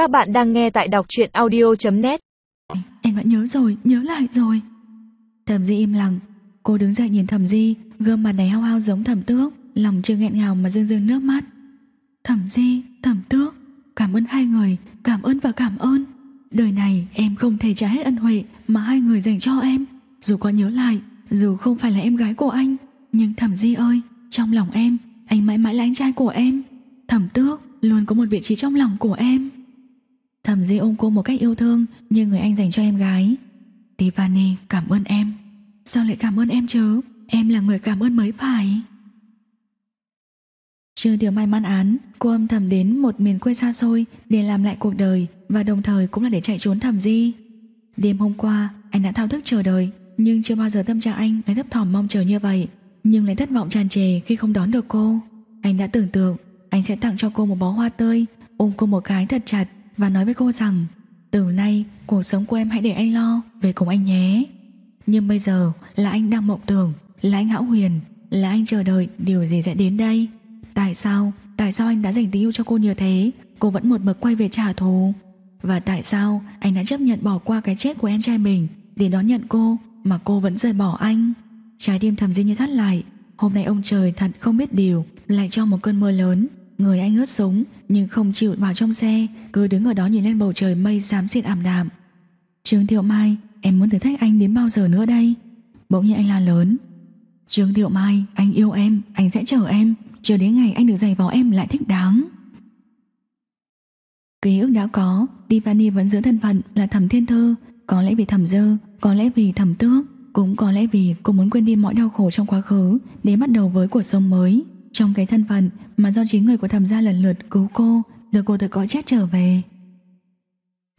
Các bạn đang nghe tại đọc truyện audio.net Em đã nhớ rồi, nhớ lại rồi. Thẩm Di im lặng. Cô đứng dậy nhìn Thẩm Di Gương mặt này hao hao giống Thẩm Tước Lòng chưa nghẹn ngào mà rưng rưng nước mắt. Thẩm Di, Thẩm Tước Cảm ơn hai người, cảm ơn và cảm ơn. Đời này em không thể trả hết ân huệ Mà hai người dành cho em. Dù có nhớ lại, dù không phải là em gái của anh Nhưng Thẩm Di ơi Trong lòng em, anh mãi mãi là anh trai của em. Thẩm Tước luôn có một vị trí trong lòng của em. Thẩm Di ôm cô một cách yêu thương, Như người anh dành cho em gái. Tiffany, cảm ơn em. Sao lại cảm ơn em chứ? Em là người cảm ơn mới phải. Chưa điều may man án, Cô âm thầm đến một miền quê xa xôi Để làm lại cuộc đời Và đồng thời cũng là để chạy trốn Thẩm Di. Đêm hôm qua, anh đã thao thức chờ đợi, Nhưng chưa bao giờ tâm trạng anh lại thấp thỏm mong chờ như vậy, Nhưng lại thất vọng tràn trề khi không đón được cô. Anh đã tưởng tượng, Anh sẽ tặng cho cô một bó hoa tươi, Ôm cô một cái thật chặt. Và nói với cô rằng, Từ nay, cuộc sống của em hãy để anh lo Về cùng anh nhé. Nhưng bây giờ là anh đang mộng tưởng, Là anh hão huyền, Là anh chờ đợi điều gì sẽ đến đây? Tại sao Tại sao anh đã dành tình yêu cho cô như thế? Cô vẫn một mực quay về trả thù. Và tại sao anh đã chấp nhận bỏ qua cái chết của em trai mình Để đón nhận cô Mà cô vẫn rời bỏ anh? Trái tim thầm di như thắt lại. Hôm nay ông trời thật không biết điều, Lại cho một cơn mưa lớn. Người anh ướt súng, nhưng không chịu vào trong xe, Cứ đứng ở đó nhìn lên bầu trời mây xám xịt ảm đạm. Trương Thiệu Mai, Em muốn thử thách anh đến bao giờ nữa đây? Bỗng nhiên anh la lớn. Trương Thiệu Mai, anh yêu em, Anh sẽ chờ em. Chờ đến ngày anh được giày vò em lại thích đáng. Ký ức đã có, Tiffany vẫn giữ thân phận là thẩm thiên thư Có lẽ vì thẩm dơ, Có lẽ vì thẩm tước, Cũng có lẽ vì cô muốn quên đi mọi đau khổ trong quá khứ, Để bắt đầu với cuộc sống mới. Trong cái thân phận mà do chính người của thẩm gia lần lượt cứu cô Đưa cô từ cõi chết trở về.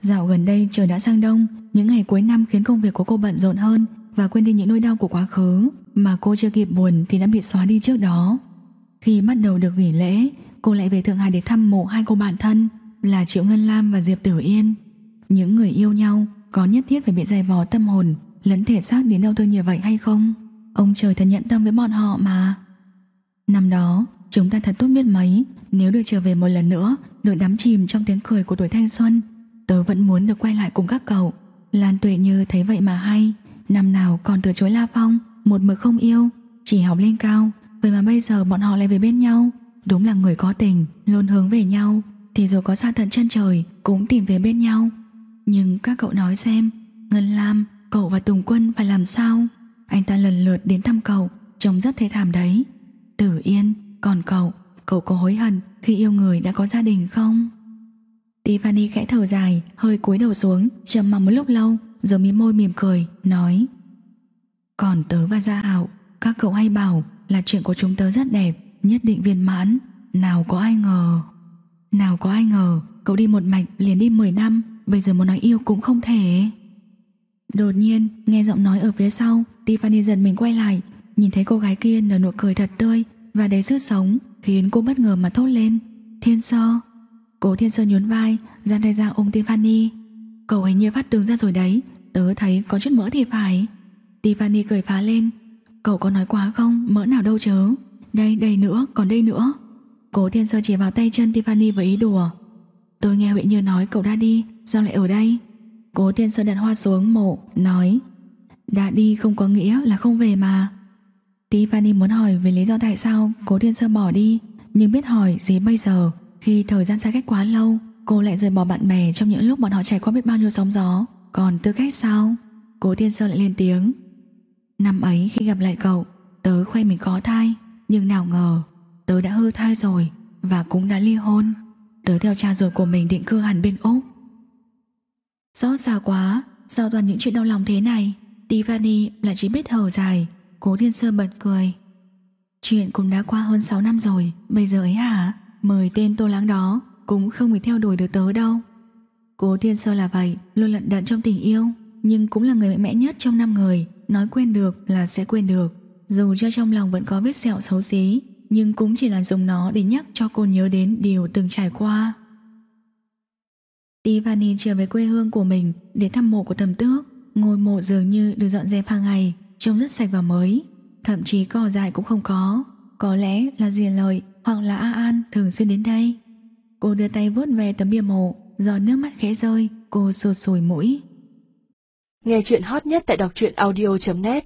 Dạo gần đây trời đã sang đông, Những ngày cuối năm khiến công việc của cô bận rộn hơn Và quên đi những nỗi đau của quá khứ Mà cô chưa kịp buồn thì đã bị xóa đi trước đó. Khi bắt đầu được nghỉ lễ, Cô lại về Thượng Hải để thăm mộ hai cô bạn thân Là Triệu Ngân Lam và Diệp Tử Yên. Những người yêu nhau Có nhất thiết phải bị dày vò tâm hồn, Lẫn thể xác đến đau thương như vậy hay không? Ông trời thật nhận tâm với bọn họ mà. Năm đó Chúng ta thật tốt biết mấy Nếu được trở về một lần nữa Được đắm chìm trong tiếng cười của tuổi thanh xuân Tớ vẫn muốn được quay lại cùng các cậu. Lan tuệ như thấy vậy mà hay. Năm nào còn từ chối La Phong Một mực không yêu Chỉ học lên cao. Vậy mà bây giờ bọn họ lại về bên nhau. Đúng là người có tình Luôn hướng về nhau. Thì dù có xa tận chân trời Cũng tìm về bên nhau. Nhưng các cậu nói xem Ngân Lam, cậu và Tùng Quân phải làm sao? Anh ta lần lượt đến thăm cậu Trông rất thế thảm đấy. Tử Yên, còn cậu Cậu có hối hận khi yêu người đã có gia đình không? Tiffany khẽ thở dài Hơi cúi đầu xuống trầm mặc một lúc lâu Rồi mím môi mỉm cười Nói Còn tớ và Gia Hạo Các cậu hay bảo là chuyện của chúng tớ rất đẹp Nhất định viên mãn. Nào có ai ngờ Nào có ai ngờ Cậu đi một mạch liền đi 10 năm Bây giờ muốn nói yêu cũng không thể. Đột nhiên nghe giọng nói ở phía sau Tiffany dần mình quay lại Nhìn thấy cô gái kia nở nụ cười thật tươi và đầy sức sống Khiến cô bất ngờ mà thốt lên. Thiên sơ. Cố thiên sơ nhún vai, giang tay ra ôm Tiffany. Cậu hình như phát tướng ra rồi đấy, Tớ thấy có chút mỡ thì phải. Tiffany cười phá lên. Cậu có nói quá không? Mỡ nào đâu chớ. Đây đây nữa, còn đây nữa. Cố thiên sơ chỉ vào tay chân Tiffany với ý đùa. Tôi nghe Huệ Như nói cậu đã đi, Sao lại ở đây? Cố thiên sơ đặt hoa xuống mộ, Nói, Đã đi không có nghĩa là không về mà. Tiffany muốn hỏi về lý do tại sao Cố thiên sơ bỏ đi, Nhưng biết hỏi gì bây giờ, Khi thời gian xa cách quá lâu, Cô lại rời bỏ bạn bè trong những lúc bọn họ trải qua biết bao nhiêu sóng gió. Còn tư cách sao? Cố thiên sơ lại lên tiếng. Năm ấy khi gặp lại cậu, Tớ khoe mình có thai, Nhưng nào ngờ, Tớ đã hư thai rồi Và cũng đã ly hôn. Tớ theo cha rồi của mình định cư hẳn bên Úc. Xót xa quá Sao toàn những chuyện đau lòng thế này Tiffany lại chỉ biết thở dài. Cố Thiên Sơ bật cười. Chuyện cũng đã qua hơn 6 năm rồi, Bây giờ ấy hả? Mời tên Tô láng đó Cũng không bị theo đuổi được tớ đâu. Cố Thiên Sơ là vậy, Luôn lận đận trong tình yêu, Nhưng cũng là người mạnh mẽ nhất trong năm người. Nói quên được là sẽ quên được. Dù cho trong lòng vẫn có vết sẹo xấu xí, Nhưng cũng chỉ là dùng nó để nhắc cho cô nhớ đến điều từng trải qua. Tiffany trở về quê hương của mình Để thăm mộ của tầm tước. Ngôi mộ dường như được dọn dẹp hàng ngày. Trông rất sạch và mới. Thậm chí cỏ dại cũng không có. Có lẽ là Diền Lợi hoặc là A An thường xuyên đến đây. Cô đưa tay vuốt về tấm bia mộ Giọt nước mắt khẽ rơi, Cô sụt sùi mũi. Nghe chuyện hot nhất tại đọc truyện audio.net